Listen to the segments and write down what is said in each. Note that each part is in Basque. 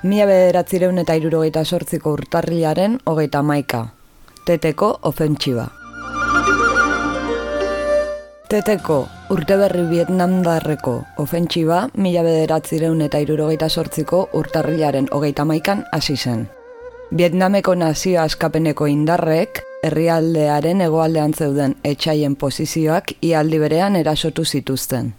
Mila bederatzireun eta irurogeita sortziko urtarrilaren hogeita maika. Teteko ofentsiba. Teteko urte berri Vietnamdarreko ofentsiba mila bederatzireun eta irurogeita sortziko urtarrilaren hogeita maikan hasi zen. Vietnameko nazio askapeneko indarrek herrialdearen hegoaldean zeuden etxaien posizioak ialdi berean erasotu zituzten.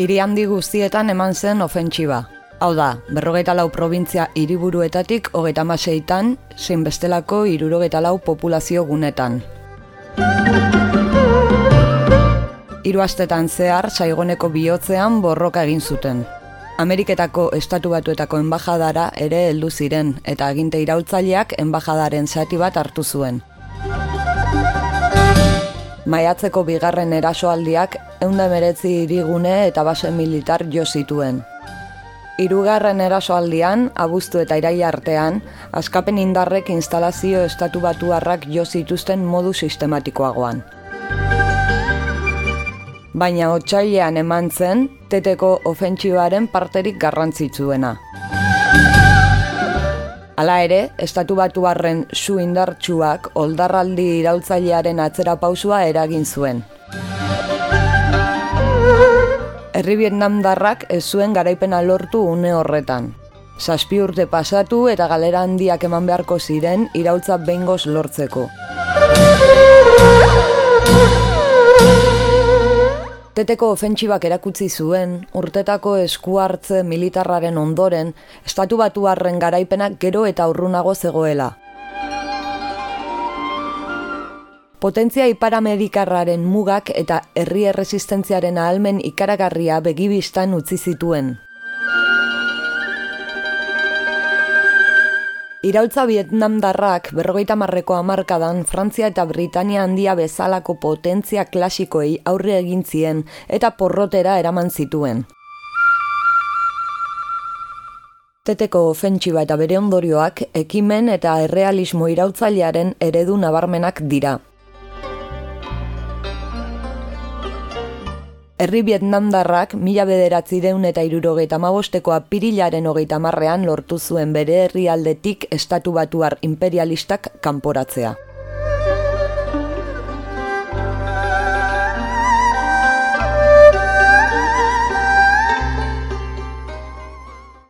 Hiri handi guztietan eman zen ofentsiba. Hau da, berrogeita lau provintzia hiriburuetatik hogeita maseitan, zein bestelako hirurogeita lau populazio gunetan. Hiru astetan zehar saigoneko bihotzean borroka egin zuten. Ameriketako estatu batuetako enbajadara ere heldu ziren eta aginte iraultzaileak enbajadaren zati bat hartu zuen. Maiatzeko bigarren erasoaldiak eunda meretzi irigune eta base militar jo zituen. Hirugarren erasoaldian, abuztu eta irai artean, askapen indarrek instalazio estatu batuarrak jo zituzten modu sistematikoagoan. Baina otsailean eman zen, teteko ofentsibaren parterik garrantzitsuena. Hala ere, estatu batuarren su indartsuak oldarraldi iraultzailearen atzera pausua eragin zuen. Herri Vietnamdarrak ez zuen garaipena lortu une horretan. Zazpi urte pasatu eta galera handiak eman beharko ziren iraultza behingoz lortzeko. Teteko ofentsibak erakutsi zuen, urtetako eskuartze militarraren ondoren, estatu batuarren garaipenak gero eta urrunago zegoela. Potentzia iparamedikarraren mugak eta herri erresistentziaren ahalmen ikaragarria begibistan utzi zituen. Iraultza Vietnamdarrak berrogeita marreko amarkadan Frantzia eta Britania handia bezalako potentzia klasikoei aurre egin zien eta porrotera eraman zituen. Teteko ofentsiba eta bere ondorioak ekimen eta errealismo irautzailearen eredu nabarmenak dira. Herri Vietnamdarrak mila bederatzi deun eta irurogeita mabosteko apirilaren hogeita marrean lortu zuen bere herrialdetik estatu batuar imperialistak kanporatzea.